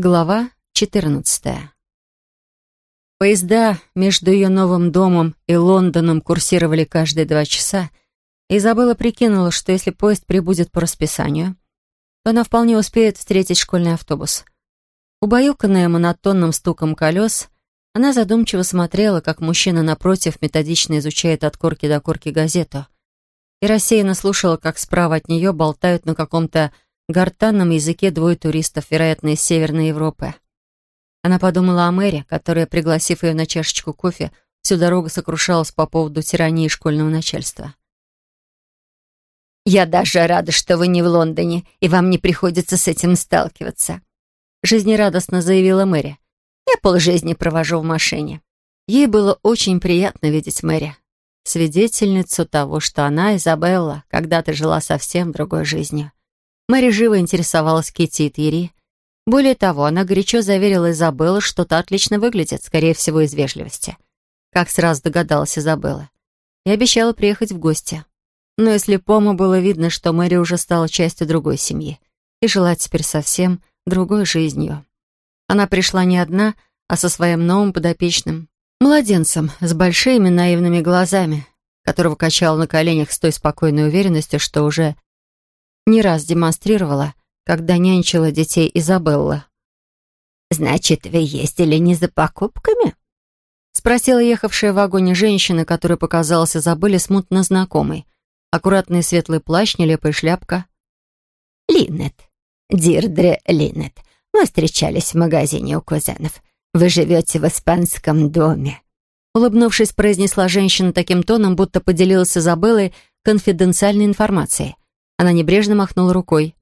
Глава 14. Поезда между ее новым домом и Лондоном курсировали каждые два часа, и Изабелла прикинула, что если поезд прибудет по расписанию, то она вполне успеет встретить школьный автобус. Убаюканная монотонным стуком колес, она задумчиво смотрела, как мужчина напротив методично изучает от корки до корки газету, и рассеянно слушала, как справа от нее болтают на каком-то гортанном языке двое туристов, вероятно, из Северной Европы. Она подумала о Мэри, которая, пригласив ее на чашечку кофе, всю дорогу сокрушалась по поводу тирании школьного начальства. «Я даже рада, что вы не в Лондоне, и вам не приходится с этим сталкиваться», жизнерадостно заявила Мэри. «Я полжизни провожу в машине». Ей было очень приятно видеть Мэри, свидетельницу того, что она, Изабелла, когда-то жила совсем другой жизнью. Мэри живо интересовалась Китти и Тири. Более того, она горячо заверила Изабеллу, что та отлично выглядит, скорее всего, из вежливости. Как сразу догадалась Изабелла. И обещала приехать в гости. Но если Пома было видно, что Мэри уже стала частью другой семьи и жила теперь совсем другой жизнью. Она пришла не одна, а со своим новым подопечным, младенцем с большими наивными глазами, которого качала на коленях с той спокойной уверенностью, что уже не раз демонстрировала, когда нянчила детей Изабелла. «Значит, вы ездили не за покупками?» Спросила ехавшая в вагоне женщина, которая показалась Изабелле смутно знакомой. Аккуратный светлый плащ, нелепая шляпка. «Линнет. Дирдре Линнет. Мы встречались в магазине у кузенов. Вы живете в испанском доме». Улыбнувшись, произнесла женщина таким тоном, будто поделилась с Изабеллой конфиденциальной информацией. Она небрежно махнула рукой.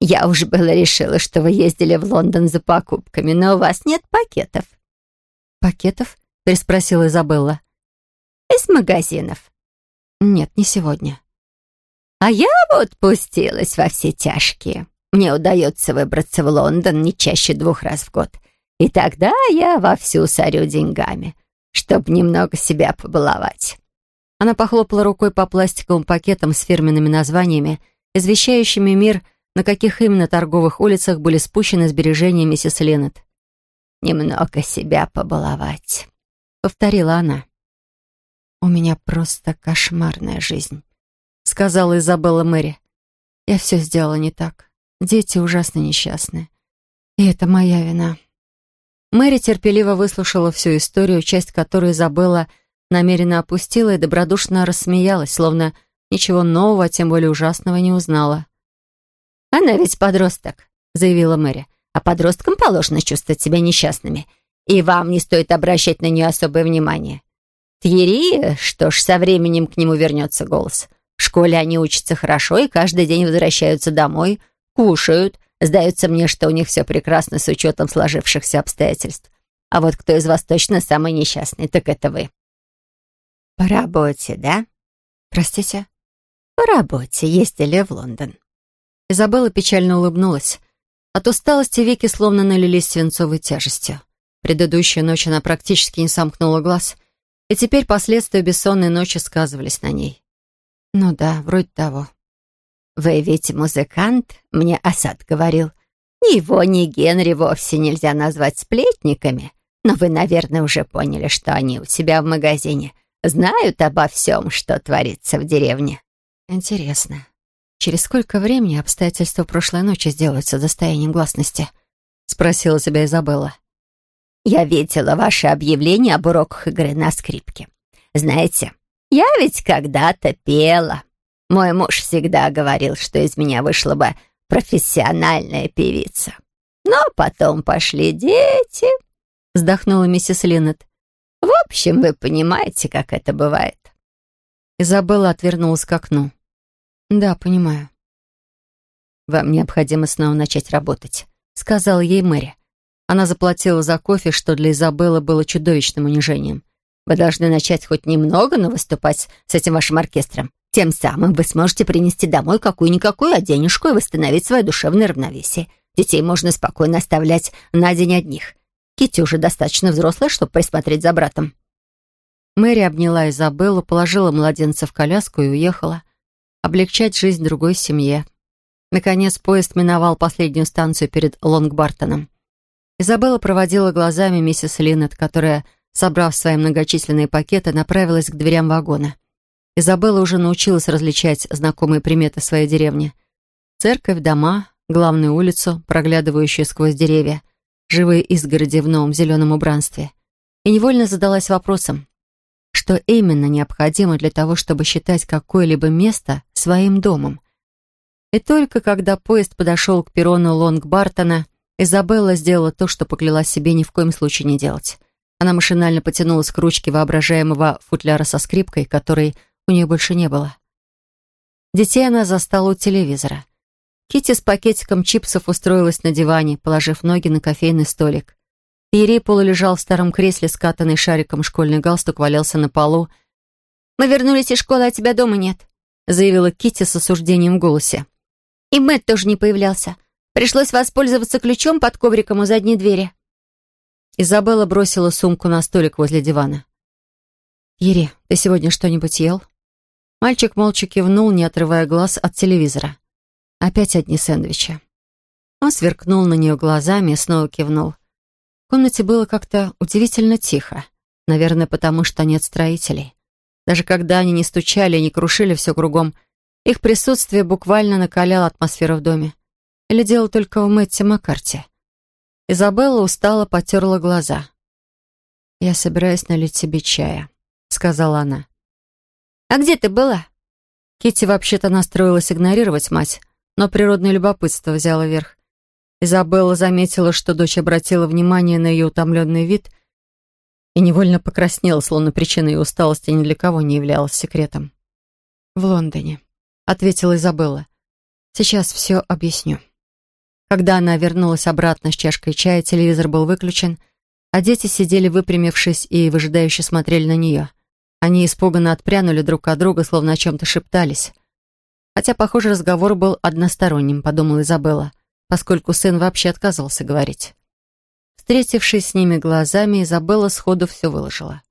«Я уж было решила, что вы ездили в Лондон за покупками, но у вас нет пакетов». «Пакетов?» — переспросила Изабелла. «Из магазинов». «Нет, не сегодня». «А я вот пустилась во все тяжкие. Мне удается выбраться в Лондон не чаще двух раз в год. И тогда я вовсю сорю деньгами, чтобы немного себя побаловать». Она похлопала рукой по пластиковым пакетам с фирменными названиями, извещающими мир, на каких именно торговых улицах были спущены сбережения миссис Леннет. «Немного себя побаловать», — повторила она. «У меня просто кошмарная жизнь», — сказала Изабелла Мэри. «Я все сделала не так. Дети ужасно несчастны. И это моя вина». Мэри терпеливо выслушала всю историю, часть которой Изабелла намеренно опустила и добродушно рассмеялась, словно ничего нового, а тем более ужасного не узнала. «Она ведь подросток», — заявила Мэри. «А подросткам положено чувствовать себя несчастными, и вам не стоит обращать на нее особое внимание. Тьерри, что ж, со временем к нему вернется голос. В школе они учатся хорошо и каждый день возвращаются домой, кушают. Сдается мне, что у них все прекрасно с учетом сложившихся обстоятельств. А вот кто из вас точно самый несчастный, так это вы. «По работе, да?» «Простите?» «По работе. Ездили в Лондон». Изабелла печально улыбнулась. От усталости веки словно налились свинцовой тяжестью. Предыдущую ночь она практически не сомкнула глаз, и теперь последствия бессонной ночи сказывались на ней. Ну да, вроде того. «Вы ведь музыкант?» — мне Асад говорил. «Ни его, ни Генри вовсе нельзя назвать сплетниками, но вы, наверное, уже поняли, что они у себя в магазине знают обо всем, что творится в деревне. Интересно, через сколько времени обстоятельства прошлой ночи сделаются достоянием гласности? Спросила себя Изабелла. Я видела ваше объявление об уроках игры на скрипке. Знаете, я ведь когда-то пела. Мой муж всегда говорил, что из меня вышла бы профессиональная певица. Но потом пошли дети, вздохнула миссис Линнет. В общем, вы понимаете, как это бывает. Изабелла отвернулась к окну. Да, понимаю. Вам необходимо снова начать работать, сказала ей Мэри. Она заплатила за кофе, что для Изабеллы было чудовищным унижением. Вы должны начать хоть немного, но выступать с этим вашим оркестром. Тем самым вы сможете принести домой какую-никакую а денежку и восстановить свое душевное равновесие. Детей можно спокойно оставлять на день одних. Кити уже достаточно взрослая, чтобы присмотреть за братом». Мэри обняла Изабеллу, положила младенца в коляску и уехала. Облегчать жизнь другой семье. Наконец поезд миновал последнюю станцию перед Лонгбартоном. Изабелла проводила глазами миссис Линнет, которая, собрав свои многочисленные пакеты, направилась к дверям вагона. Изабелла уже научилась различать знакомые приметы своей деревни. Церковь, дома, главную улицу, проглядывающую сквозь деревья, живые изгороди в новом зеленом убранстве. И невольно задалась вопросом, что именно необходимо для того, чтобы считать какое-либо место своим домом. И только когда поезд подошел к перрону Лонг-Бартона, Изабелла сделала то, что поклялась себе ни в коем случае не делать. Она машинально потянулась к ручке воображаемого футляра со скрипкой, которой у нее больше не было. Детей она застала у телевизора. Китти с пакетиком чипсов устроилась на диване, положив ноги на кофейный столик. Пьери полулежал в старом кресле, скатанный шариком школьный галстук валялся на полу. «Мы вернулись из школы, а тебя дома нет», заявила Китти с осуждением в голосе. «И Мэтт тоже не появлялся. Пришлось воспользоваться ключом под ковриком у задней двери». Изабелла бросила сумку на столик возле дивана. «Ири, ты сегодня что-нибудь ел?» Мальчик молча кивнул, не отрывая глаз от телевизора. Опять одни сэндвичи. Он сверкнул на нее глазами и снова кивнул. В комнате было как-то удивительно тихо. Наверное, потому что нет строителей. Даже когда они не стучали и не крушили все кругом, их присутствие буквально накаляло атмосферу в доме. Или дело только в Мэтте Маккарте. Изабелла устало потерла глаза. «Я собираюсь налить себе чая», — сказала она. «А где ты была?» Китти вообще-то настроилась игнорировать мать, но природное любопытство взяло верх. Изабелла заметила, что дочь обратила внимание на ее утомленный вид и невольно покраснела, словно причина ее усталости ни для кого не являлась секретом. «В Лондоне», — ответила Изабелла. «Сейчас все объясню». Когда она вернулась обратно с чашкой чая, телевизор был выключен, а дети сидели выпрямившись и выжидающе смотрели на нее. Они испуганно отпрянули друг от друга, словно о чем-то шептались. Хотя, похоже, разговор был односторонним, подумала Изабелла, поскольку сын вообще отказывался говорить. Встретившись с ними глазами, Изабелла сходу все выложила.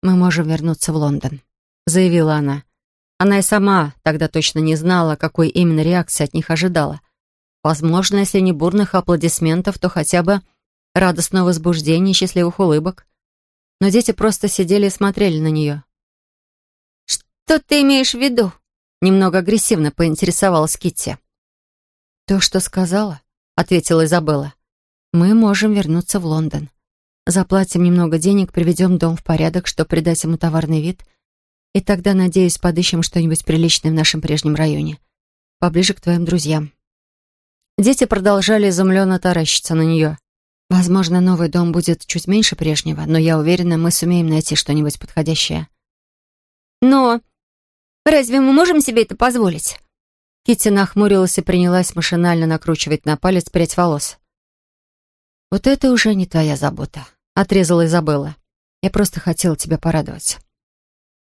«Мы можем вернуться в Лондон», — заявила она. Она и сама тогда точно не знала, какой именно реакции от них ожидала. Возможно, если не бурных аплодисментов, то хотя бы радостного возбуждения и счастливых улыбок. Но дети просто сидели и смотрели на нее. «Что ты имеешь в виду?» Немного агрессивно поинтересовалась Китти. «То, что сказала», — ответила Изабелла. «Мы можем вернуться в Лондон. Заплатим немного денег, приведем дом в порядок, чтобы придать ему товарный вид, и тогда, надеюсь, подыщем что-нибудь приличное в нашем прежнем районе, поближе к твоим друзьям. Дети продолжали изумленно таращиться на нее. Возможно, новый дом будет чуть меньше прежнего, но я уверена, мы сумеем найти что-нибудь подходящее. Но разве мы можем себе это позволить? Китти нахмурилась и принялась машинально накручивать на палец прядь волос. «Вот это уже не твоя забота», — отрезала Изабелла. «Я просто хотела тебя порадовать».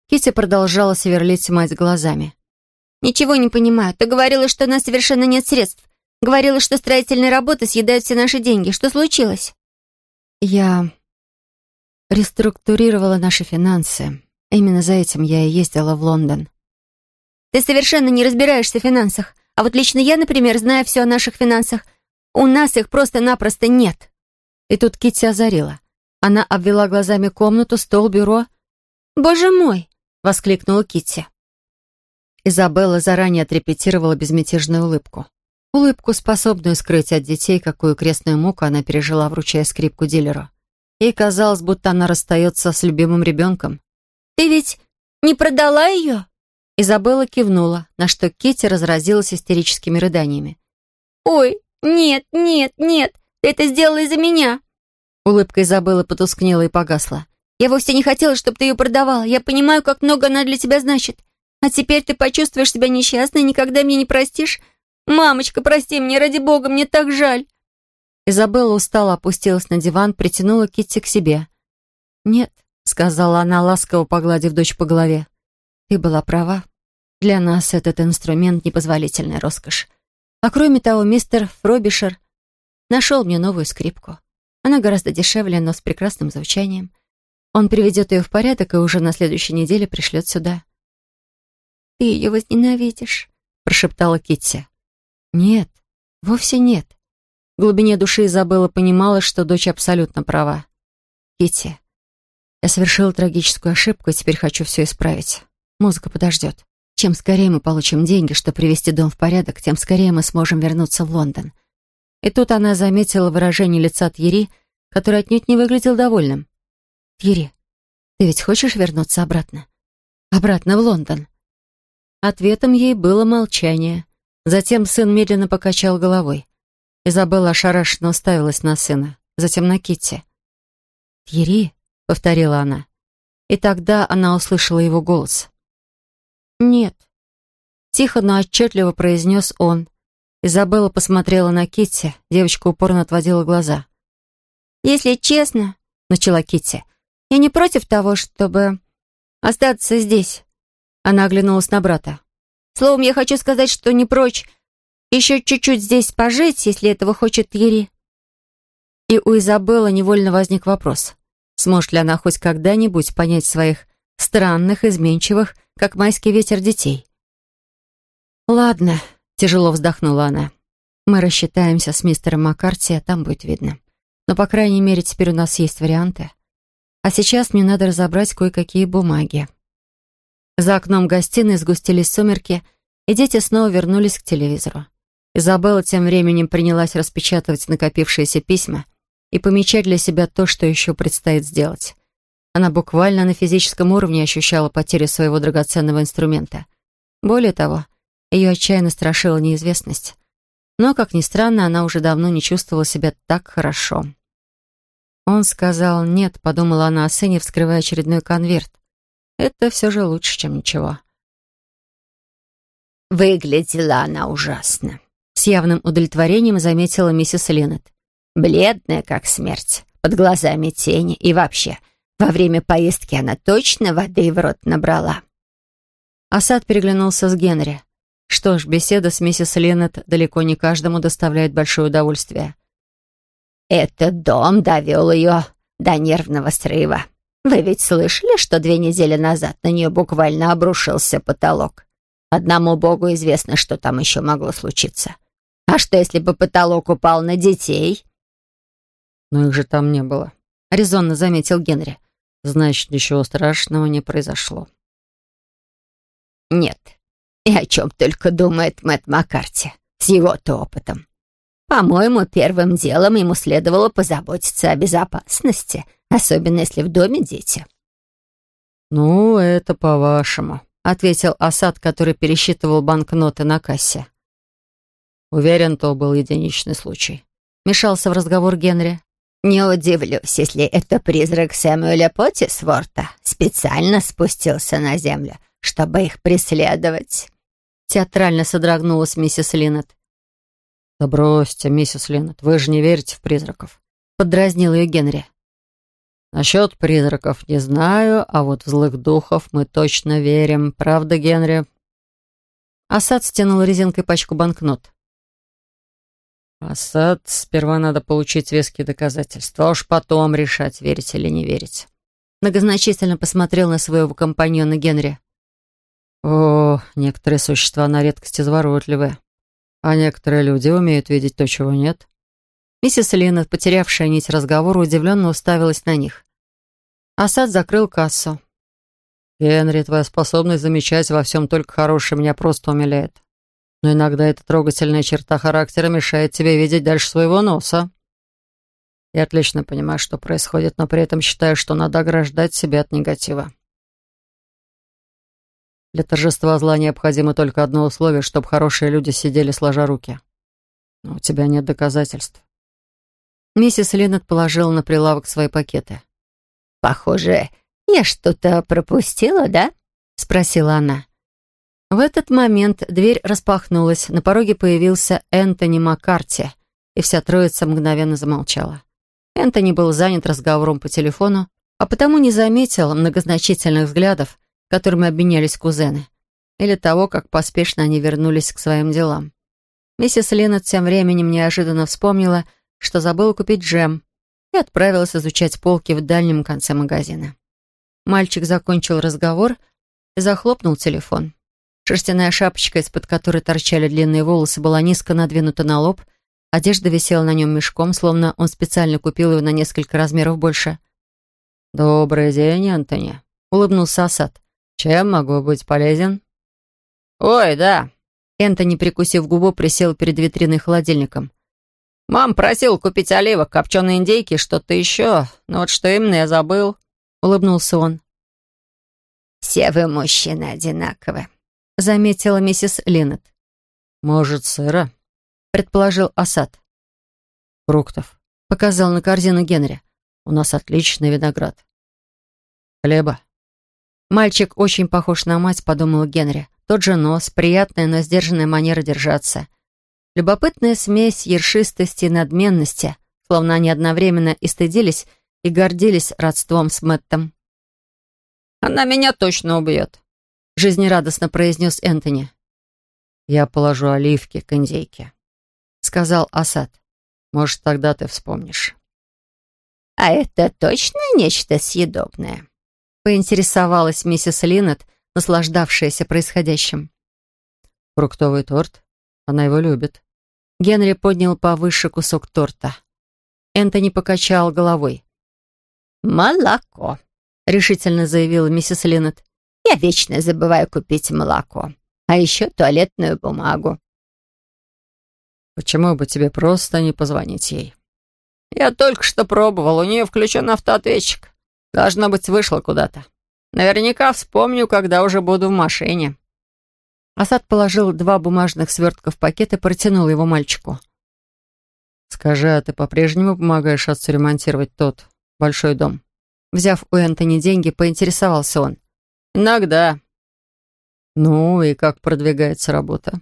Китти продолжала сверлить мать глазами. «Ничего не понимаю. Ты говорила, что у нас совершенно нет средств. Говорила, что строительные работы съедают все наши деньги. Что случилось?» «Я реструктурировала наши финансы. Именно за этим я и ездила в Лондон». «Ты совершенно не разбираешься в финансах. А вот лично я, например, знаю все о наших финансах. У нас их просто-напросто нет». И тут Китти озарила. Она обвела глазами комнату, стол, бюро. «Боже мой!» — воскликнула Китти. Изабелла заранее отрепетировала безмятежную улыбку. Улыбку, способную скрыть от детей, какую крестную муку она пережила, вручая скрипку дилеру. Ей казалось, будто она расстается с любимым ребенком. «Ты ведь не продала ее?» Изабелла кивнула, на что Китти разразилась истерическими рыданиями. «Ой, нет, нет, нет, ты это сделала из-за меня!» Улыбка Изабеллы потускнела и погасла. «Я вовсе не хотела, чтобы ты ее продавала. Я понимаю, как много она для тебя значит. А теперь ты почувствуешь себя несчастной и никогда мне не простишь. «Мамочка, прости мне, ради бога, мне так жаль!» Изабелла устало опустилась на диван, притянула Китти к себе. «Нет», — сказала она, ласково погладив дочь по голове. «Ты была права. Для нас этот инструмент — непозволительная роскошь. А кроме того, мистер Фробишер нашел мне новую скрипку. Она гораздо дешевле, но с прекрасным звучанием. Он приведет ее в порядок и уже на следующей неделе пришлет сюда». «Ты ее возненавидишь», — прошептала Китти. Нет, вовсе нет. В глубине души Изабелла понимала, что дочь абсолютно права. Китти, я совершила трагическую ошибку и теперь хочу все исправить. Музыка подождет. Чем скорее мы получим деньги, чтобы привести дом в порядок, тем скорее мы сможем вернуться в Лондон. И тут она заметила выражение лица Тьери, который отнюдь не выглядел довольным. «Тьери, ты ведь хочешь вернуться обратно? Обратно в Лондон?» Ответом ей было молчание. Затем сын медленно покачал головой. Изабелла ошарашенно уставилась на сына, затем на Китти. «Тьери», — повторила она. И тогда она услышала его голос. «Нет», — тихо, но отчетливо произнес он. Изабелла посмотрела на Китти, девочка упорно отводила глаза. «Если честно», — начала Китти, — «я не против того, чтобы остаться здесь». Она оглянулась на брата. «Словом, я хочу сказать, что не прочь еще чуть-чуть здесь пожить, если этого хочет Тьерри». И у Изабеллы невольно возник вопрос. Сможет ли она хоть когда-нибудь понять своих странных, изменчивых, как майский ветер детей? «Ладно», — тяжело вздохнула она. «Мы рассчитаемся с мистером Маккарти, а там будет видно. Но, по крайней мере, теперь у нас есть варианты. А сейчас мне надо разобрать кое-какие бумаги». За окном гостиной сгустились сумерки, и дети снова вернулись к телевизору. Изабелла тем временем принялась распечатывать накопившиеся письма и помечать для себя то, что еще предстоит сделать. Она буквально на физическом уровне ощущала потерю своего драгоценного инструмента. Более того, ее отчаянно страшила неизвестность. Но, как ни странно, она уже давно не чувствовала себя так хорошо. Он сказал «нет», — подумала она о сыне, вскрывая очередной конверт. Это все же лучше, чем ничего. Выглядела она ужасно. С явным удовлетворением заметила миссис Леннет. Бледная, как смерть, под глазами тени и вообще. Во время поездки она точно воды в рот набрала. Асад переглянулся с Генри. Что ж, беседа с миссис Леннет далеко не каждому доставляет большое удовольствие. «Этот дом довел ее до нервного срыва. Вы ведь слышали, что две недели назад на нее буквально обрушился потолок? Одному богу известно, что там еще могло случиться. А что, если бы потолок упал на детей?» «Но их же там не было», — резонно заметил Генри. «Значит, ничего страшного не произошло». «Нет. И о чем только думает Мэтт Маккарти с его-то опытом. По-моему, первым делом ему следовало позаботиться о безопасности, особенно если в доме дети». «Ну, это по-вашему», — ответил Асад, который пересчитывал банкноты на кассе. Уверен, то был единичный случай. Мешался в разговор Генри. «Не удивлюсь, если это призрак Сэмюэля Поттисворта специально спустился на землю, чтобы их преследовать». Театрально содрогнулась миссис Линнет. «Да бросьте, миссис Линнет, вы же не верите в призраков», — подразнил ее Генри. «Насчет призраков не знаю, а вот в злых духов мы точно верим. Правда, Генри?» Асад стянул резинкой пачку банкнот. Асад, сперва надо получить веские доказательства, а уж потом решать, верить или не верить. Многозначительно посмотрел на своего компаньона Генри. О, некоторые существа на редкость изворотливые, а некоторые люди умеют видеть то, чего нет. Миссис Лина, потерявшая нить разговора, удивленно уставилась на них. Асад закрыл кассу. «Генри, твоя способность замечать во всем только хорошее меня просто умиляет но иногда эта трогательная черта характера мешает тебе видеть дальше своего носа. Я отлично понимаю, что происходит, но при этом считаю, что надо ограждать себя от негатива. Для торжества зла необходимо только одно условие, чтобы хорошие люди сидели сложа руки. Но у тебя нет доказательств. Миссис Леннет положила на прилавок свои пакеты. «Похоже, я что-то пропустила, да?» — спросила она. В этот момент дверь распахнулась, на пороге появился Энтони Маккарти, и вся троица мгновенно замолчала. Энтони был занят разговором по телефону, а потому не заметил многозначительных взглядов, которыми обменялись кузены, или того, как поспешно они вернулись к своим делам. Миссис Леннет тем временем неожиданно вспомнила, что забыла купить джем, и отправилась изучать полки в дальнем конце магазина. Мальчик закончил разговор и захлопнул телефон. Шерстяная шапочка, из-под которой торчали длинные волосы, была низко надвинута на лоб. Одежда висела на нем мешком, словно он специально купил ее на несколько размеров больше. «Добрый день, Антони», — улыбнулся Асад. «Чем могу быть полезен?» «Ой, да». Энтони, прикусив губу, присел перед витриной холодильником. «Мам просил купить оливок, копченые индейки, что-то еще. Но вот что именно я забыл», — улыбнулся он. «Все вы, мужчины, одинаковы», — заметила миссис Линнет. «Может, сыра?» — предположил Асад. «Фруктов», — показал на корзину Генри. «У нас отличный виноград». «Хлеба». «Мальчик очень похож на мать», — подумал Генри. «Тот же нос, приятная, но сдержанная манера держаться». Любопытная смесь ершистости и надменности, словно они одновременно и стыдились, и гордились родством с Мэттом. «Она меня точно убьет», — жизнерадостно произнес Энтони. «Я положу оливки к индейке», — сказал Асад. «Может, тогда ты вспомнишь». «А это точно нечто съедобное?» — поинтересовалась миссис Линнет, наслаждавшаяся происходящим. «Фруктовый торт она его любит. Генри поднял повыше кусок торта. Энтони покачал головой. «Молоко», — решительно заявила миссис Линнет. «Я вечно забываю купить молоко, а еще туалетную бумагу». «Почему бы тебе просто не позвонить ей?» «Я только что пробовал, у нее включен автоответчик. Должно быть, вышла куда-то. Наверняка вспомню, когда уже буду в машине». Асад положил два бумажных свертка в пакет и протянул его мальчику. «Скажи, а ты по-прежнему помогаешь отцу ремонтировать тот большой дом?» Взяв у Энтони деньги, поинтересовался он. «Иногда». «Ну и как продвигается работа?»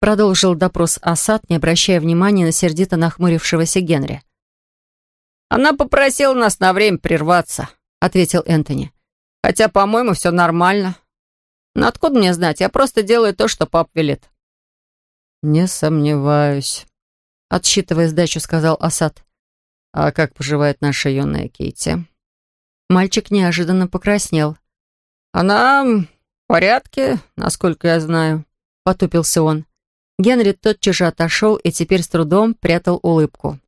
Продолжил допрос Асад, не обращая внимания на сердито нахмурившегося Генри. «Она попросила нас на время прерваться», — ответил Энтони. «Хотя, по-моему, все нормально. Но откуда мне знать? Я просто делаю то, что пап велит». «Не сомневаюсь», — отсчитывая сдачу, сказал Асад. «А как поживает наша юная Кейти?» Мальчик неожиданно покраснел. «Она в порядке, насколько я знаю», — потупился он. Генри тотчас же отошел и теперь с трудом прятал улыбку.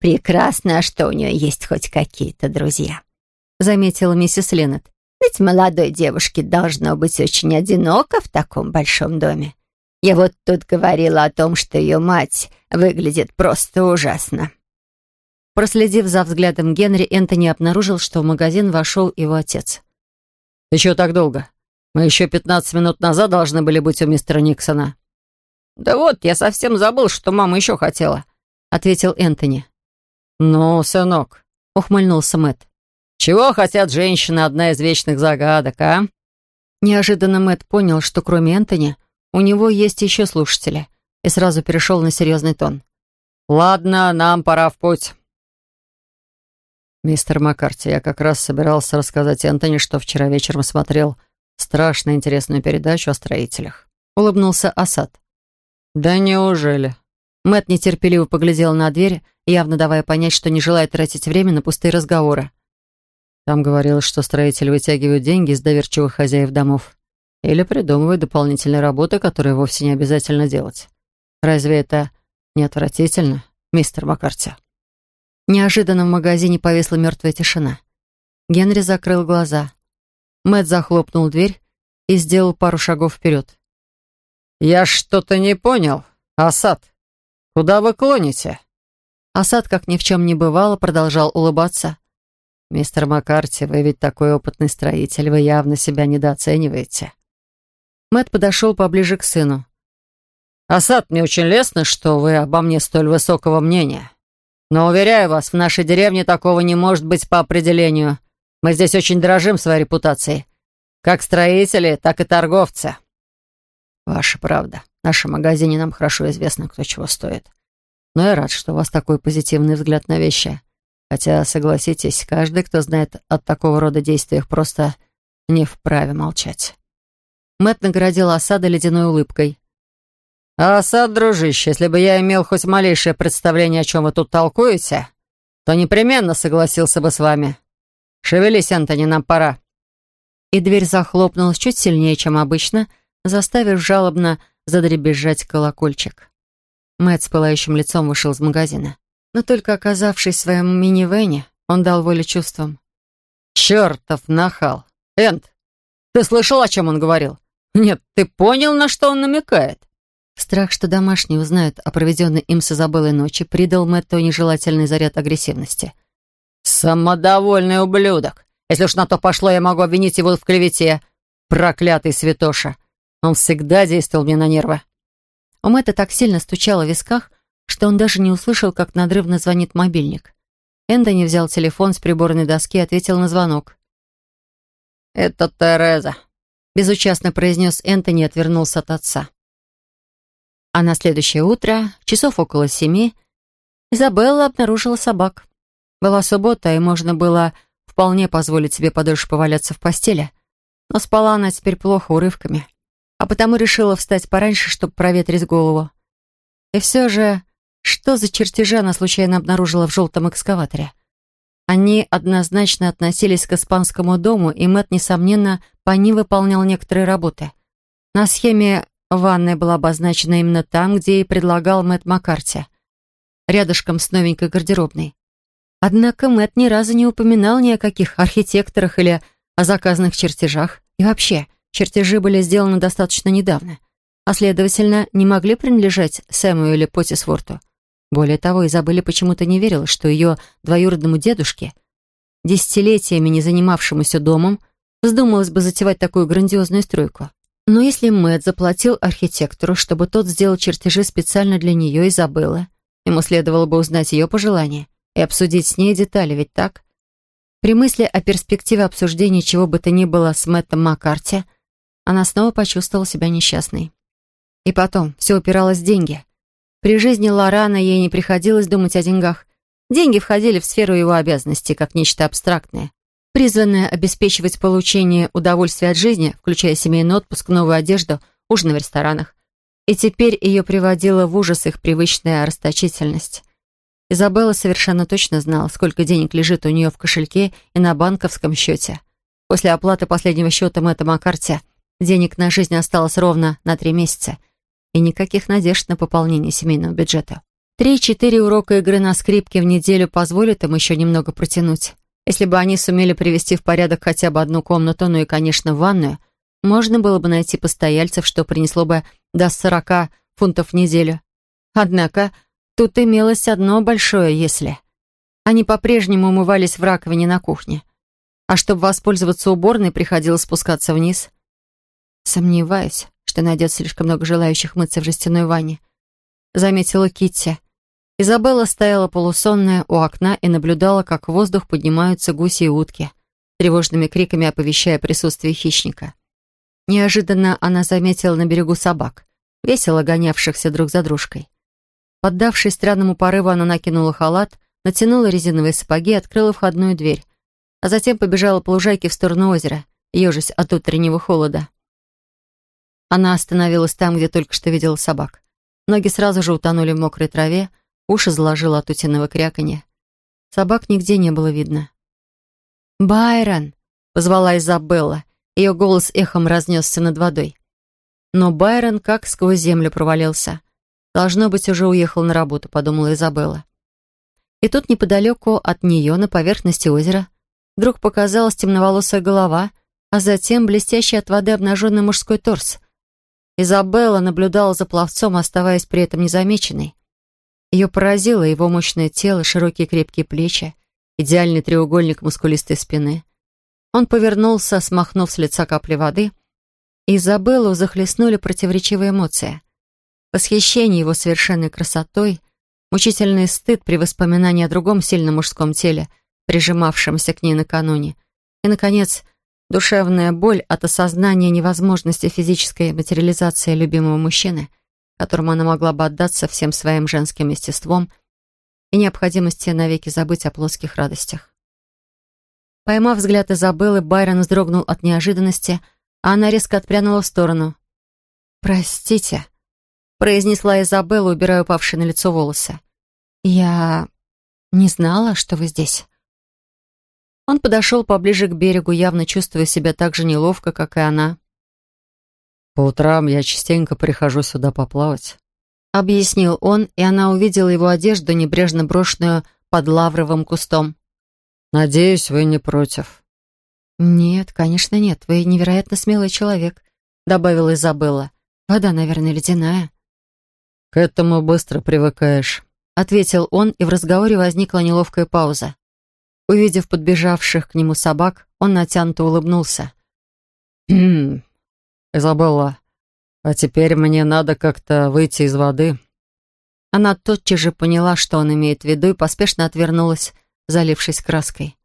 «Прекрасно, что у нее есть хоть какие-то друзья», — заметила миссис Леннет. Ведь молодой девушке должно быть очень одиноко в таком большом доме. Я вот тут говорила о том, что ее мать выглядит просто ужасно. Проследив за взглядом Генри, Энтони обнаружил, что в магазин вошел его отец. «Ты чего так долго? Мы еще пятнадцать минут назад должны были быть у мистера Никсона». «Да вот, я совсем забыл, что мама еще хотела», — ответил Энтони. «Ну, сынок», — ухмыльнулся Мэтт. Чего хотят женщины, одна из вечных загадок, а? Неожиданно Мэтт понял, что кроме Энтони у него есть еще слушатели, и сразу перешел на серьезный тон. «Ладно, нам пора в путь». «Мистер Маккарти, я как раз собирался рассказать Энтони, что вчера вечером смотрел страшно интересную передачу о строителях». Улыбнулся Асад. «Да неужели?» Мэтт нетерпеливо поглядел на дверь, явно давая понять, что не желает тратить время на пустые разговоры. Там говорилось, что строители вытягивают деньги из доверчивых хозяев домов или придумывают дополнительные работы, которые вовсе не обязательно делать. Разве это не отвратительно, мистер Маккарти? Неожиданно в магазине повисла мертвая тишина. Генри закрыл глаза. Мэтт захлопнул дверь и сделал пару шагов вперед. «Я что-то не понял. Асад, куда вы клоните?» Асад, как ни в чем не бывало, продолжал улыбаться. «Мистер Маккарти, вы ведь такой опытный строитель, вы явно себя недооцениваете». Мэт подошел поближе к сыну. «Асад, мне очень лестно, что вы обо мне столь высокого мнения. Но, уверяю вас, в нашей деревне такого не может быть по определению. Мы здесь очень дорожим своей репутацией. Как строители, так и торговцы». «Ваша правда. В нашем магазине нам хорошо известно, кто чего стоит. Но я рад, что у вас такой позитивный взгляд на вещи. Хотя, согласитесь, каждый, кто знает о такого рода действиях, просто не вправе молчать. Мэт наградил Асада ледяной улыбкой. «А Асад, дружище, если бы я имел хоть малейшее представление, о чем вы тут толкуете, то непременно согласился бы с вами. Шевелись, Антони, нам пора». и дверь захлопнулась чуть сильнее, чем обычно, заставив жалобно задребезжать колокольчик. Мэтт с пылающим лицом вышел из магазина. Но только оказавшись в своем минивэне, он дал волю чувствам. «Чертов нахал! Энд, ты слышал, о чем он говорил? Нет, ты понял, на что он намекает?» Страх, что домашние узнают о проведенной им с Изабеллой ночи, придал Мэтту нежелательный заряд агрессивности. «Самодовольный ублюдок! Если уж на то пошло, я могу обвинить его в клевете. Проклятый святоша! Он всегда действовал мне на нервы». У Мэтта так сильно стучало в висках, что он даже не услышал, как надрывно звонит мобильник. Эндони взял телефон с приборной доски и ответил на звонок. «Это Тереза», — безучастно произнес Энтони и отвернулся от отца. А на следующее утро, часов около семи, Изабелла обнаружила собак. Была суббота, и можно было вполне позволить себе подольше поваляться в постели. Но спала она теперь плохо, урывками. А потому решила встать пораньше, чтобы проветрить голову. И все же, что за чертежи она случайно обнаружила в желтом экскаваторе? Они однозначно относились к испанскому дому, и Мэтт, несомненно, по ним выполнял некоторые работы. На схеме Ванная была обозначена именно там, где и предлагал Мэтт Маккарти. Рядышком с новенькой гардеробной. Однако Мэтт ни разу не упоминал ни о каких архитекторах или о заказанных чертежах. И вообще, чертежи были сделаны достаточно недавно, а, следовательно, не могли принадлежать Сэму или Поттисворту. Более того, Изабелле почему-то не верила, что ее двоюродному дедушке, десятилетиями не занимавшемуся домом, вздумалось бы затевать такую грандиозную стройку. Но если Мэтт заплатил архитектору, чтобы тот сделал чертежи специально для нее, Изабеллы, ему следовало бы узнать ее пожелания и обсудить с ней детали, ведь так? При мысли о перспективе обсуждения чего бы то ни было с Мэттом Маккарти, она снова почувствовала себя несчастной. И потом, все упиралось в деньги. При жизни Лорана ей не приходилось думать о деньгах. Деньги входили в сферу его обязанностей, как нечто абстрактное призванная обеспечивать получение удовольствия от жизни, включая семейный отпуск, новую одежду, ужин в ресторанах. И теперь ее приводила в ужас их привычная расточительность. Изабелла совершенно точно знала, сколько денег лежит у нее в кошельке и на банковском счете. После оплаты последнего счета Мэтта Маккарти денег на жизнь осталось ровно на три месяца. И никаких надежд на пополнение семейного бюджета. Три-четыре урока игры на скрипке в неделю позволят им еще немного протянуть. Если бы они сумели привести в порядок хотя бы одну комнату, ну и, конечно, ванную, можно было бы найти постояльцев, что принесло бы до сорока фунтов в неделю. Однако тут имелось одно большое «если». Они по-прежнему умывались в раковине на кухне. А чтобы воспользоваться уборной, приходилось спускаться вниз. Сомневаюсь, что найдется слишком много желающих мыться в жестяной ванне. Заметила Китти. Изабелла стояла полусонная у окна и наблюдала, как в воздух поднимаются гуси и утки, тревожными криками оповещая присутствие хищника. Неожиданно она заметила на берегу собак, весело гонявшихся друг за дружкой. Поддавшись странному порыву, она накинула халат, натянула резиновые сапоги и открыла входную дверь, а затем побежала по лужайке в сторону озера, ежась от утреннего холода. Она остановилась там, где только что видела собак. Ноги сразу же утонули в мокрой траве, Уши заложило от утиного кряканья. Собак нигде не было видно. «Байрон!» — позвала Изабелла. Ее голос эхом разнесся над водой. Но Байрон как сквозь землю провалился. «Должно быть, уже уехал на работу», — подумала Изабелла. И тут неподалеку от нее, на поверхности озера, вдруг показалась темноволосая голова, а затем блестящий от воды обнаженный мужской торс. Изабелла наблюдала за пловцом, оставаясь при этом незамеченной. Ее поразило его мощное тело, широкие крепкие плечи, идеальный треугольник мускулистой спины. Он повернулся, смахнув с лица капли воды, и Изабеллу захлестнули противоречивые эмоции. Восхищение его совершенной красотой, мучительный стыд при воспоминании о другом сильном мужском теле, прижимавшемся к ней накануне, и, наконец, душевная боль от осознания невозможности физической материализации любимого мужчины — которому она могла бы отдаться всем своим женским естеством и необходимости навеки забыть о плоских радостях. Поймав взгляд Изабеллы, Байрон вздрогнул от неожиданности, а она резко отпрянула в сторону. «Простите», — произнесла Изабелла, убирая упавшие на лицо волосы. «Я не знала, что вы здесь». Он подошел поближе к берегу, явно чувствуя себя так же неловко, как и она. «По утрам я частенько прихожу сюда поплавать», — объяснил он, и она увидела его одежду, небрежно брошенную под лавровым кустом. «Надеюсь, вы не против». «Нет, конечно нет. Вы невероятно смелый человек», — добавила Изабелла. «Вода, наверное, ледяная». «К этому быстро привыкаешь», — ответил он, и в разговоре возникла неловкая пауза. Увидев подбежавших к нему собак, он натянуто улыбнулся. «Хм, Изабелла, а теперь мне надо как-то выйти из воды». Она тотчас же поняла, что он имеет в виду, и поспешно отвернулась, залившись краской.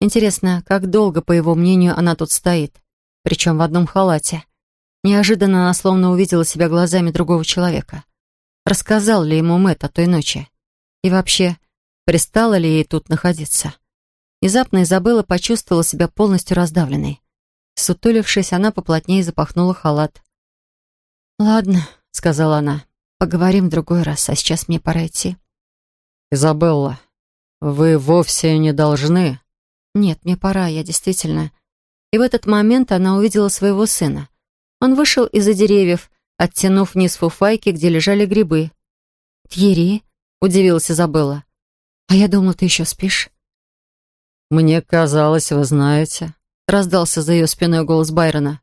Интересно, как долго, по его мнению, она тут стоит, причем в одном халате. Неожиданно она словно увидела себя глазами другого человека. Рассказал ли ему Мэтт о той ночи? И вообще, пристало ли ей тут находиться? Внезапно Изабелла почувствовала себя полностью раздавленной. Сутулившись, она поплотнее запахнула халат. «Ладно», — сказала она, — «поговорим в другой раз, а сейчас мне пора идти». «Изабелла, вы вовсе не должны...» «Нет, мне пора, я действительно...» И в этот момент она увидела своего сына. Он вышел из-за деревьев, оттянув вниз фуфайки, где лежали грибы. «Тьерри?» — удивилась Изабелла. «А я думала, ты еще спишь». «Мне казалось, вы знаете», — раздался за ее спиной голос Байрона.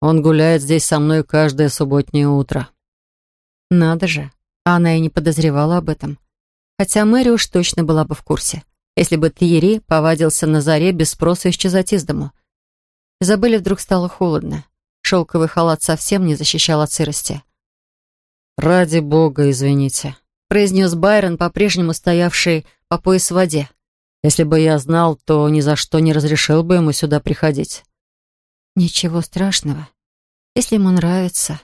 «Он гуляет здесь со мной каждое субботнее утро». Надо же, она и не подозревала об этом. Хотя Мэри уж точно была бы в курсе, если бы Тьерри повадился на заре без спроса исчезать из дому. Изабелле вдруг стало холодно. Шелковый халат совсем не защищал от сырости. «Ради бога, извините», — произнес Байрон, по-прежнему стоявший по пояс в воде. Если бы я знал, то ни за что не разрешил бы ему сюда приходить. Ничего страшного. Если ему нравится.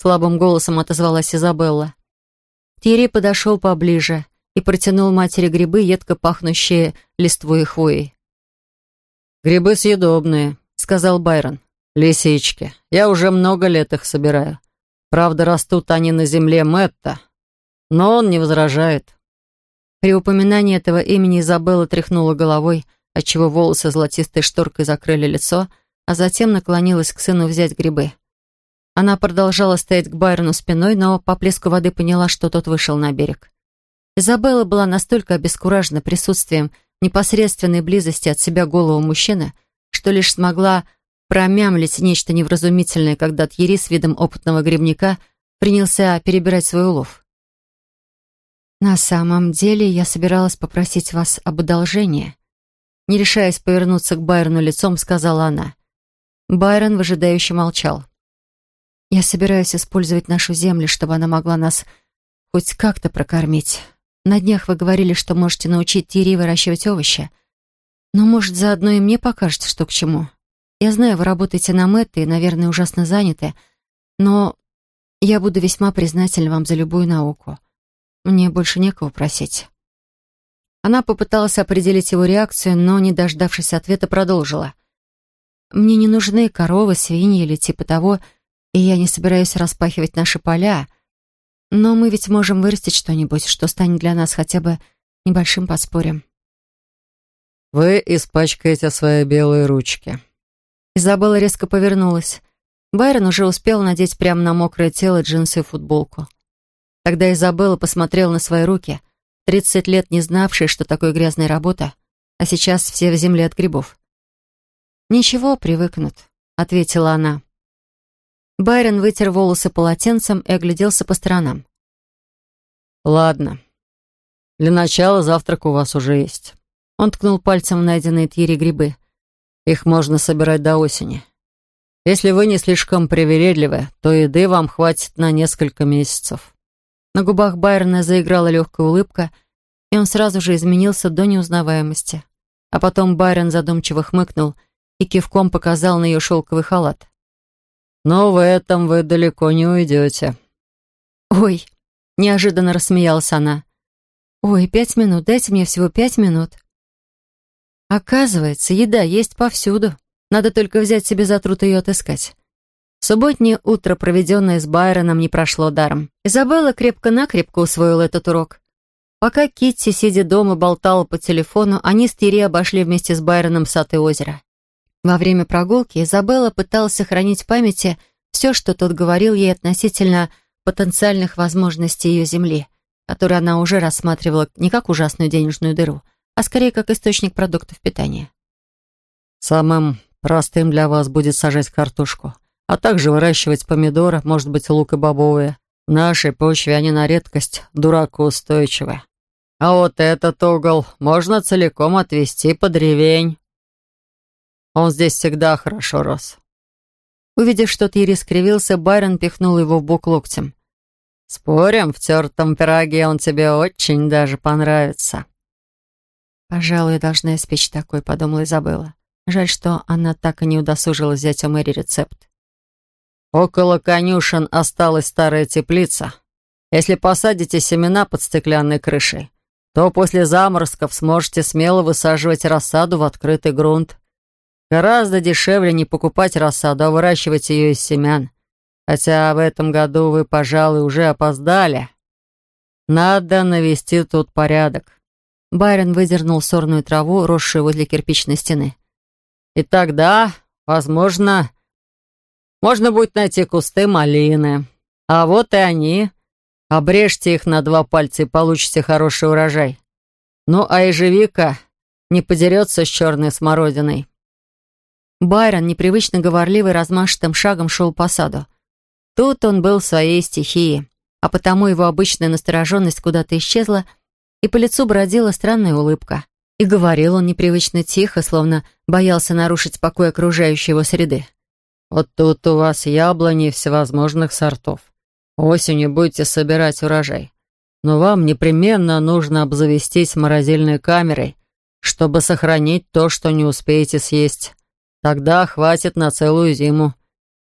Слабым голосом отозвалась Изабелла. Тири подошел поближе и протянул матери грибы, едко пахнущие листвой и хвоей. «Грибы съедобные», — сказал Байрон. «Лисички. Я уже много лет их собираю. Правда, растут они на земле Мэтта, но он не возражает. При упоминании этого имени Изабелла тряхнула головой, отчего волосы золотистой шторкой закрыли лицо, а затем наклонилась к сыну взять грибы. Она продолжала стоять к Байрону спиной, но по плеску воды поняла, что тот вышел на берег. Изабелла была настолько обескуражена присутствием непосредственной близости от себя голого мужчины, что лишь смогла промямлить нечто невразумительное, когда Тьерри с видом опытного грибника принялся перебирать свой улов. «На самом деле я собиралась попросить вас об одолжении». Не решаясь повернуться к Байрону лицом, сказала она. Байрон выжидающе молчал. «Я собираюсь использовать нашу землю, чтобы она могла нас хоть как-то прокормить. На днях вы говорили, что можете научить Тири выращивать овощи. Но, может, заодно и мне покажется, что к чему. Я знаю, вы работаете на Мэтте и, наверное, ужасно заняты, но я буду весьма признательна вам за любую науку. Мне больше некого просить». Она попыталась определить его реакцию, но, не дождавшись ответа, продолжила. «Мне не нужны коровы, свиньи или типа того, и я не собираюсь распахивать наши поля, но мы ведь можем вырастить что-нибудь, что станет для нас хотя бы небольшим подспорьем». «Вы испачкаете свои белые ручки». Изабелла резко повернулась. Байрон уже успел надеть прямо на мокрое тело джинсы и футболку. Тогда Изабелла посмотрела на свои руки, тридцать лет не знавшие, что такое грязная работа, а сейчас все в земле от грибов. «Ничего, привыкнут», — ответила она. Байрон вытер волосы полотенцем и огляделся по сторонам. «Ладно. Для начала завтрак у вас уже есть». Он ткнул пальцем в найденные Тьерри грибы. «Их можно собирать до осени. Если вы не слишком привередливы, то еды вам хватит на несколько месяцев». На губах Байрона заиграла легкая улыбка, и он сразу же изменился до неузнаваемости. А потом Байрон задумчиво хмыкнул и кивком показал на ее шелковый халат. «Но в этом вы далеко не уйдете». «Ой!» — неожиданно рассмеялась она. «Ой, пять минут, дайте мне всего пять минут». Оказывается, еда есть повсюду. Надо только взять себе за труд ее отыскать. Субботнее утро, проведенное с Байроном, не прошло даром. Изабелла крепко-накрепко усвоила этот урок. Пока Китти, сидя дома, болтала по телефону, они с Тири обошли вместе с Байроном сад и озеро. Во время прогулки Изабелла пыталась сохранить в памяти все, что тот говорил ей относительно потенциальных возможностей ее земли, которую она уже рассматривала не как ужасную денежную дыру, а скорее как источник продуктов питания. «Самым простым для вас будет сажать картошку, а также выращивать помидоры, может быть, лук и бобовые. В нашей почве они на редкость дуракоустойчивы. А вот этот угол можно целиком отвести под ревень. Он здесь всегда хорошо рос». Увидев, что Тири скривился, Байрон пихнул его в бок локтем. «Спорим, в тертом пироге он тебе очень даже понравится». «Пожалуй, должна испечь такой», — подумала Изабелла. Жаль, что она так и не удосужилась взять у Мэри рецепт. Около конюшен осталась старая теплица. Если посадите семена под стеклянной крышей, то после заморозков сможете смело высаживать рассаду в открытый грунт. Гораздо дешевле не покупать рассаду, а выращивать ее из семян. Хотя в этом году вы, пожалуй, уже опоздали. Надо навести тут порядок. Байрон выдернул сорную траву, росшую возле кирпичной стены. И тогда, возможно, можно будет найти кусты малины. А вот и они. Обрежьте их на два пальца и получите хороший урожай. Ну, а ежевика не подерется с черной смородиной. Байрон, непривычно говорливый, размашистым шагом шел по саду. Тут он был в своей стихии, а потому его обычная настороженность куда-то исчезла, и по лицу бродила странная улыбка. И говорил он непривычно тихо, словно боялся нарушить покой окружающей его среды. «Вот тут у вас яблони всевозможных сортов. Осенью будете собирать урожай. Но вам непременно нужно обзавестись морозильной камерой, чтобы сохранить то, что не успеете съесть. Тогда хватит на целую зиму.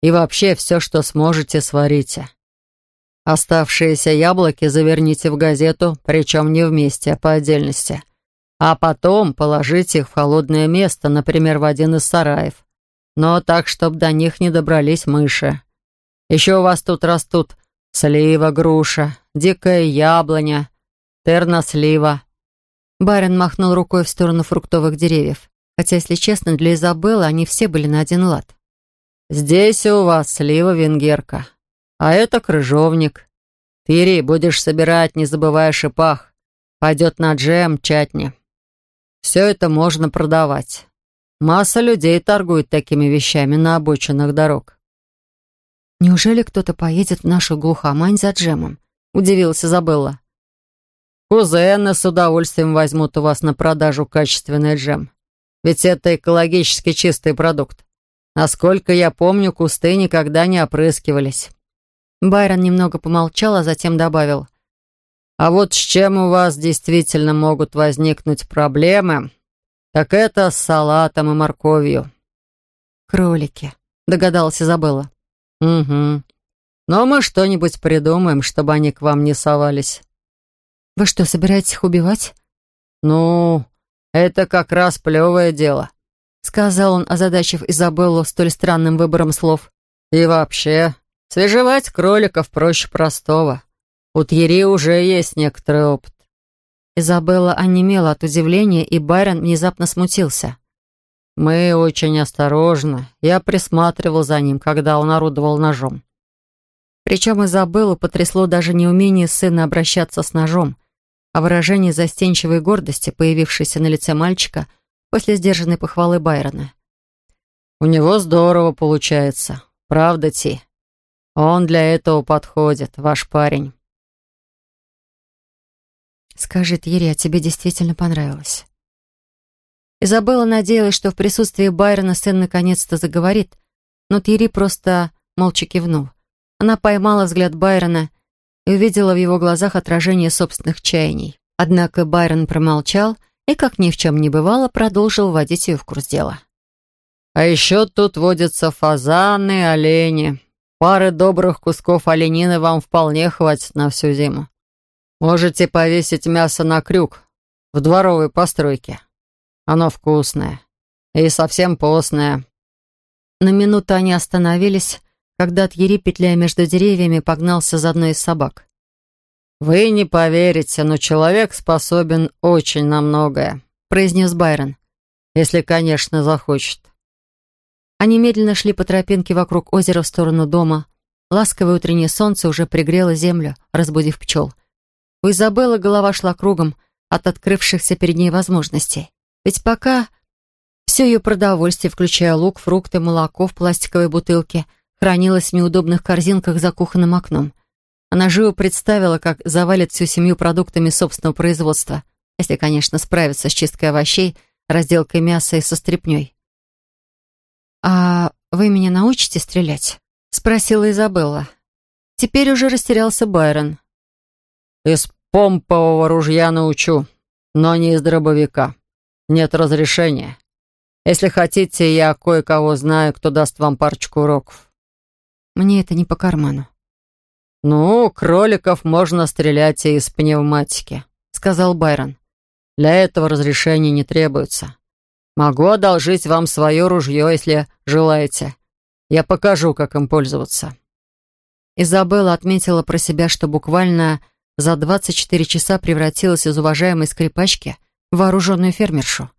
И вообще все, что сможете, сварите. Оставшиеся яблоки заверните в газету, причем не вместе, а по отдельности. А потом положите их в холодное место, например, в один из сараев. Но так, чтобы до них не добрались мыши. Еще у вас тут растут слива, груша, дикая яблоня, тернослива. Барин махнул рукой в сторону фруктовых деревьев. Хотя, если честно, для Изабеллы они все были на один лад. «Здесь у вас слива венгерка, а это крыжовник. Ты, будешь собирать, не забывая шипах. Пойдет на джем, чатни. Все это можно продавать. Масса людей торгует такими вещами на обочинах дорог». «Неужели кто-то поедет в нашу глухомань за джемом?» — удивилась Изабелла. «Кузены с удовольствием возьмут у вас на продажу качественный джем. Ведь это экологически чистый продукт. Насколько я помню, кусты никогда не опрыскивались». Байрон немного помолчал, а затем добавил. «А вот с чем у вас действительно могут возникнуть проблемы, так это с салатом и морковью». «Кролики», — догадалась Изабелла. «Угу. Но мы что-нибудь придумаем, чтобы они к вам не совались». «Вы что, собираетесь их убивать?» «Ну, это как раз плевое дело», — сказал он, озадачив Изабеллу столь странным выбором слов. «И вообще, свежевать кроликов проще простого. У Тьери уже есть некоторый опыт». Изабелла онемела от удивления, и Байрон внезапно смутился. «Мы очень осторожно. Я присматривал за ним, когда он орудовал ножом». Причем Изабеллу потрясло даже неумение сына обращаться с ножом а выражение застенчивой гордости, появившееся на лице мальчика после сдержанной похвалы Байрона. «У него здорово получается. Правда, Ти? Он для этого подходит, ваш парень». «Скажи, Тьерри, а тебе действительно понравилось?» Изабелла надеялась, что в присутствии Байрона сын наконец-то заговорит, но Тьерри просто молча кивнул. Она поймала взгляд Байрона и увидела в его глазах отражение собственных чаяний. Однако Байрон промолчал и, как ни в чем не бывало, продолжил вводить ее в курс дела. «А еще тут водятся фазаны, олени. Пары добрых кусков оленины вам вполне хватит на всю зиму. Можете повесить мясо на крюк в дворовой постройке. Оно вкусное и совсем постное». На минуту они остановились, когда Тьерри, петляя между деревьями, погнался за одной из собак. «Вы не поверите, но человек способен очень на многое», — произнес Байрон. «Если, конечно, захочет». Они медленно шли по тропинке вокруг озера в сторону дома. Ласковое утреннее солнце уже пригрело землю, разбудив пчел. У Изабеллы голова шла кругом от открывшихся перед ней возможностей. Ведь пока все ее продовольствие, включая лук, фрукты, молоко в пластиковой бутылке, хранилось в неудобных корзинках за кухонным окном. Она живо представила, как завалит всю семью продуктами собственного производства, если, конечно, справится с чисткой овощей, разделкой мяса и со стряпнёй. «А вы меня научите стрелять?» — спросила Изабелла. Теперь уже растерялся Байрон. «Из помпового ружья научу, но не из дробовика. Нет разрешения. Если хотите, я кое-кого знаю, кто даст вам парочку уроков». «Мне это не по карману». «Ну, кроликов можно стрелять и из пневматики», — сказал Байрон. «Для этого разрешения не требуется. Могу одолжить вам свое ружье, если желаете. Я покажу, как им пользоваться». Изабелла отметила про себя, что буквально за 24 часа превратилась из уважаемой скрипачки в вооруженную фермершу.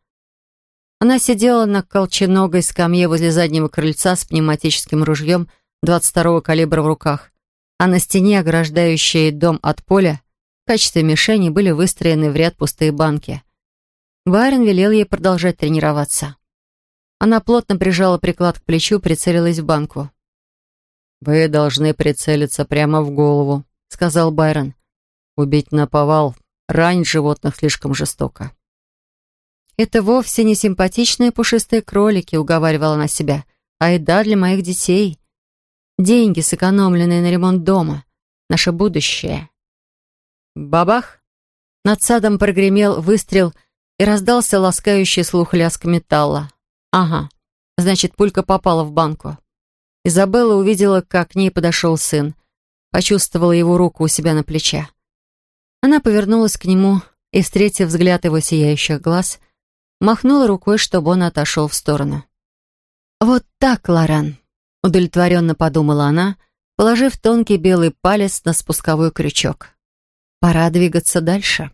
Она сидела на колченогой скамье возле заднего крыльца с пневматическим ружьем 22-го калибра в руках а на стене, ограждающей дом от поля, в качестве мишени были выстроены в ряд пустые банки. Байрон велел ей продолжать тренироваться. Она плотно прижала приклад к плечу, прицелилась в банку. «Вы должны прицелиться прямо в голову», — сказал Байрон. «Убить на повал, ранить животных слишком жестоко». «Это вовсе не симпатичные пушистые кролики», — уговаривала она себя, «а еда для моих детей. Деньги, сэкономленные на ремонт дома. Наше будущее. Бабах! Над садом прогремел выстрел и раздался ласкающий слух лязг металла. Ага, значит, пулька попала в банку. Изабелла увидела, как к ней подошел сын. Почувствовала его руку у себя на плече. Она повернулась к нему и, встретив взгляд его сияющих глаз, махнула рукой, чтобы он отошел в сторону. «Вот так, Лоран!» Удовлетворенно подумала она, положив тонкий белый палец на спусковой крючок. Пора двигаться дальше.